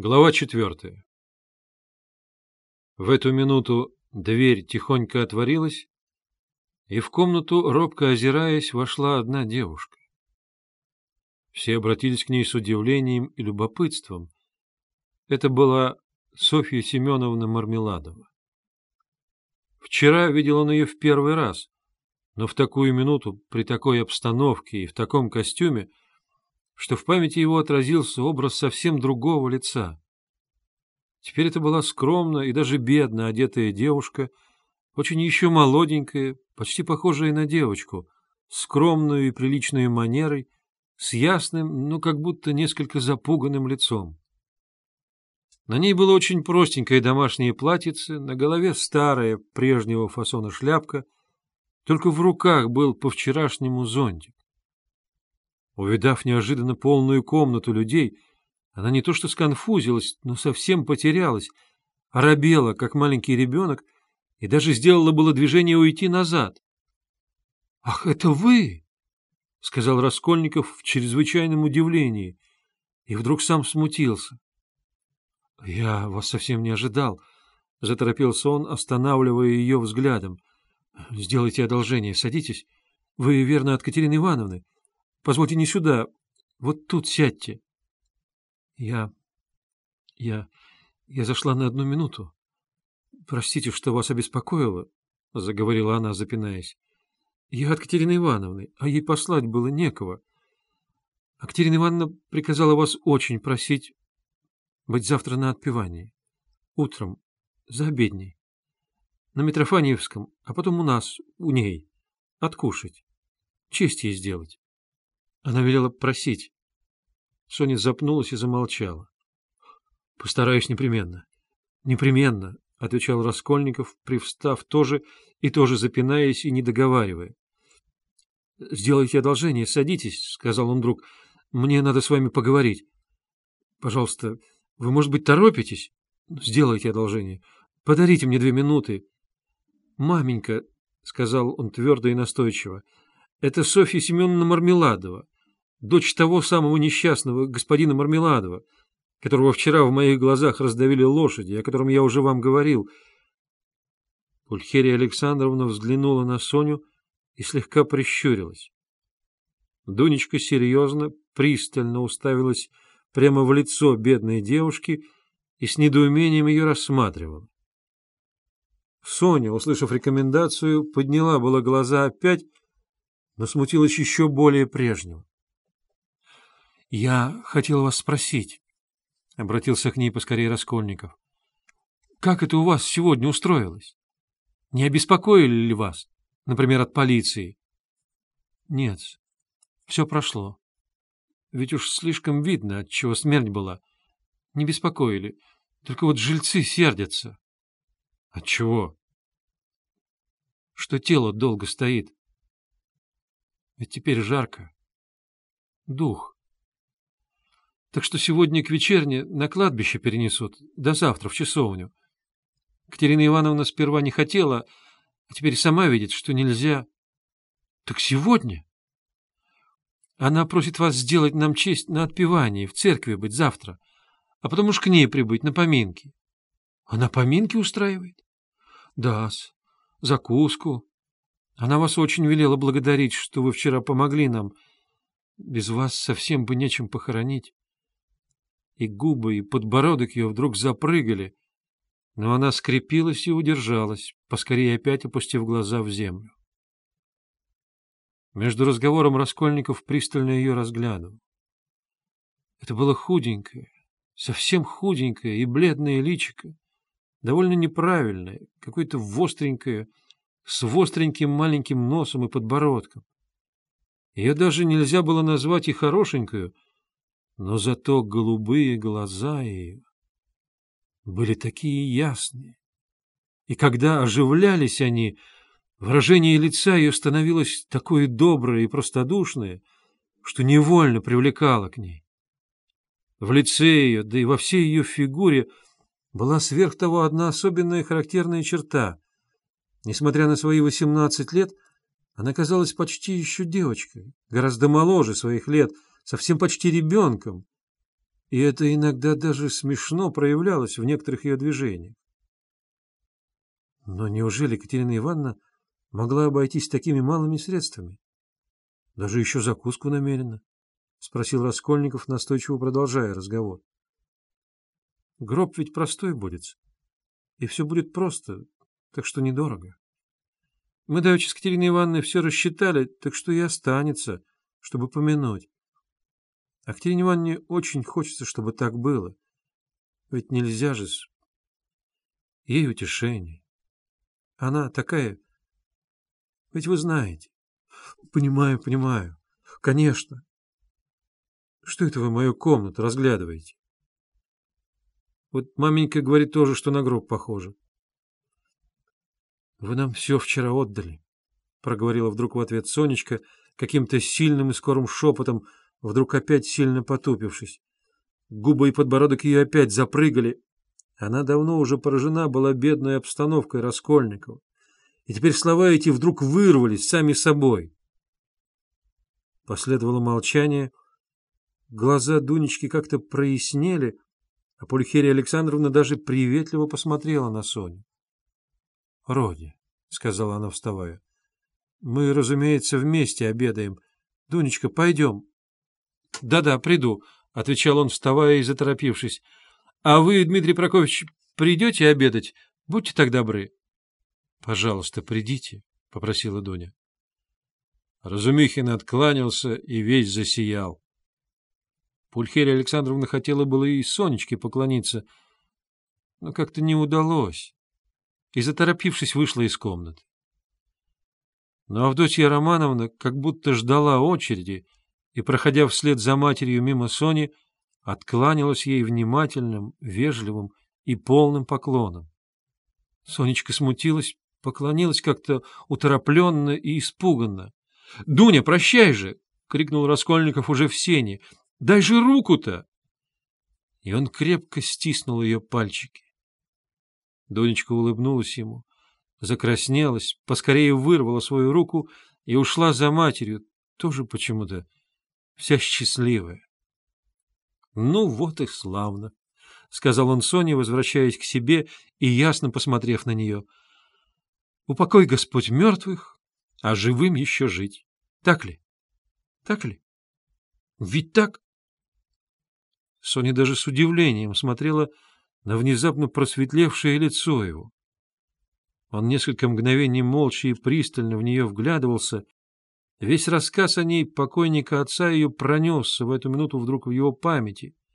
Глава четвертая. В эту минуту дверь тихонько отворилась, и в комнату, робко озираясь, вошла одна девушка. Все обратились к ней с удивлением и любопытством. Это была Софья Семеновна Мармеладова. Вчера видел он ее в первый раз, но в такую минуту, при такой обстановке и в таком костюме, что в памяти его отразился образ совсем другого лица. Теперь это была скромная и даже бедно одетая девушка, очень еще молоденькая, почти похожая на девочку, скромную и приличной манерой, с ясным, но как будто несколько запуганным лицом. На ней было очень простенькое домашнее платьице, на голове старая прежнего фасона шляпка, только в руках был по-вчерашнему зонтик. Увидав неожиданно полную комнату людей, она не то что сконфузилась, но совсем потерялась, оробела, как маленький ребенок, и даже сделала было движение уйти назад. — Ах, это вы! — сказал Раскольников в чрезвычайном удивлении, и вдруг сам смутился. — Я вас совсем не ожидал, — заторопился он, останавливая ее взглядом. — Сделайте одолжение, садитесь. Вы, верно, от Катерины Ивановны? — Позвольте не сюда, вот тут сядьте. Я... я... я зашла на одну минуту. Простите, что вас обеспокоила, — заговорила она, запинаясь. Я от Катерины Ивановны, а ей послать было некого. А Катерина Ивановна приказала вас очень просить быть завтра на отпевании. Утром, за обедней. На Митрофаниевском, а потом у нас, у ней. Откушать. Честь ей сделать. Она велела просить. Соня запнулась и замолчала. — Постараюсь непременно. — Непременно, — отвечал Раскольников, привстав тоже и тоже запинаясь и не договаривая. — Сделайте одолжение, садитесь, — сказал он вдруг. — Мне надо с вами поговорить. — Пожалуйста, вы, может быть, торопитесь? Сделайте одолжение. Подарите мне две минуты. — Маменька, — сказал он твердо и настойчиво, — это Софья Семеновна Мармеладова дочь того самого несчастного господина Мармеладова, которого вчера в моих глазах раздавили лошади, о котором я уже вам говорил. Пульхерия Александровна взглянула на Соню и слегка прищурилась. Дунечка серьезно, пристально уставилась прямо в лицо бедной девушки и с недоумением ее рассматривала. Соня, услышав рекомендацию, подняла было глаза опять, но смутилась еще более прежнего. — Я хотел вас спросить, — обратился к ней поскорее Раскольников. — Как это у вас сегодня устроилось? Не обеспокоили ли вас, например, от полиции? — Нет, все прошло. Ведь уж слишком видно, от чего смерть была. Не беспокоили, только вот жильцы сердятся. — От чего? — Что тело долго стоит. Ведь теперь жарко. Дух. Так что сегодня к вечерне на кладбище перенесут, до завтра в часовню. Катерина Ивановна сперва не хотела, а теперь сама видит, что нельзя. Так сегодня? Она просит вас сделать нам честь на отпевании, в церкви быть завтра, а потом уж к ней прибыть на поминки. Она поминки устраивает? Да-с, закуску. Она вас очень велела благодарить, что вы вчера помогли нам. Без вас совсем бы нечем похоронить и губы, и подбородок ее вдруг запрыгали, но она скрепилась и удержалась, поскорее опять опустив глаза в землю. Между разговором Раскольников пристально ее разглядывал. Это было худенькое, совсем худенькое и бледное личико, довольно неправильное, какое-то востренькое, с востреньким маленьким носом и подбородком. Ее даже нельзя было назвать и хорошенькую — но зато голубые глаза ее были такие ясные. И когда оживлялись они, выражение лица ее становилось такое доброе и простодушное, что невольно привлекало к ней. В лице ее, да и во всей ее фигуре была сверх того одна особенная характерная черта. Несмотря на свои восемнадцать лет, она казалась почти еще девочкой, гораздо моложе своих лет — совсем почти ребенком. и это иногда даже смешно проявлялось в некоторых ее движениях. Но неужели Екатерина Ивановна могла обойтись такими малыми средствами? Даже еще закуску намеренно? — спросил Раскольников, настойчиво продолжая разговор. — Гроб ведь простой будет, и все будет просто, так что недорого. Мы давеча с Катериной Ивановной все рассчитали, так что и останется, чтобы помянуть. А Катерине Ивановне очень хочется, чтобы так было. Ведь нельзя же... Ей утешение. Она такая... Ведь вы знаете. Понимаю, понимаю. Конечно. Что это вы мою комнату разглядываете? Вот маменька говорит тоже, что на гроб похоже. — Вы нам все вчера отдали, — проговорила вдруг в ответ Сонечка каким-то сильным и скорым шепотом, вдруг опять сильно потупившись. Губы и подбородок ее опять запрыгали. Она давно уже поражена была бедной обстановкой Раскольникова. И теперь слова эти вдруг вырвались сами собой. Последовало молчание. Глаза Дунечки как-то прояснели, а Пульхерия Александровна даже приветливо посмотрела на Соню. — Роди, — сказала она, вставая, — мы, разумеется, вместе обедаем. Дунечка, пойдем. Да — Да-да, приду, — отвечал он, вставая и заторопившись. — А вы, Дмитрий Прокофьевич, придете обедать? Будьте так добры. — Пожалуйста, придите, — попросила Дуня. Разумихин откланялся и весь засиял. Пульхерия Александровна хотела было и Сонечке поклониться, но как-то не удалось, и, заторопившись, вышла из комнаты. Но Авдотья Романовна как будто ждала очереди и, проходя вслед за матерью мимо Сони, откланялась ей внимательным, вежливым и полным поклоном. Сонечка смутилась, поклонилась как-то уторопленно и испуганно. — Дуня, прощай же! — крикнул Раскольников уже в сене. — Дай же руку-то! И он крепко стиснул ее пальчики. Дунечка улыбнулась ему, закраснелась, поскорее вырвала свою руку и ушла за матерью, тоже почему-то вся счастливая. — Ну вот и славно, — сказал он Соне, возвращаясь к себе и ясно посмотрев на нее. — Упокой Господь мертвых, а живым еще жить. Так ли? Так ли? Ведь так? Соня даже с удивлением смотрела на внезапно просветлевшее лицо его. Он несколько мгновений молча и пристально в нее вглядывался. Весь рассказ о ней покойника отца ее пронесся в эту минуту вдруг в его памяти —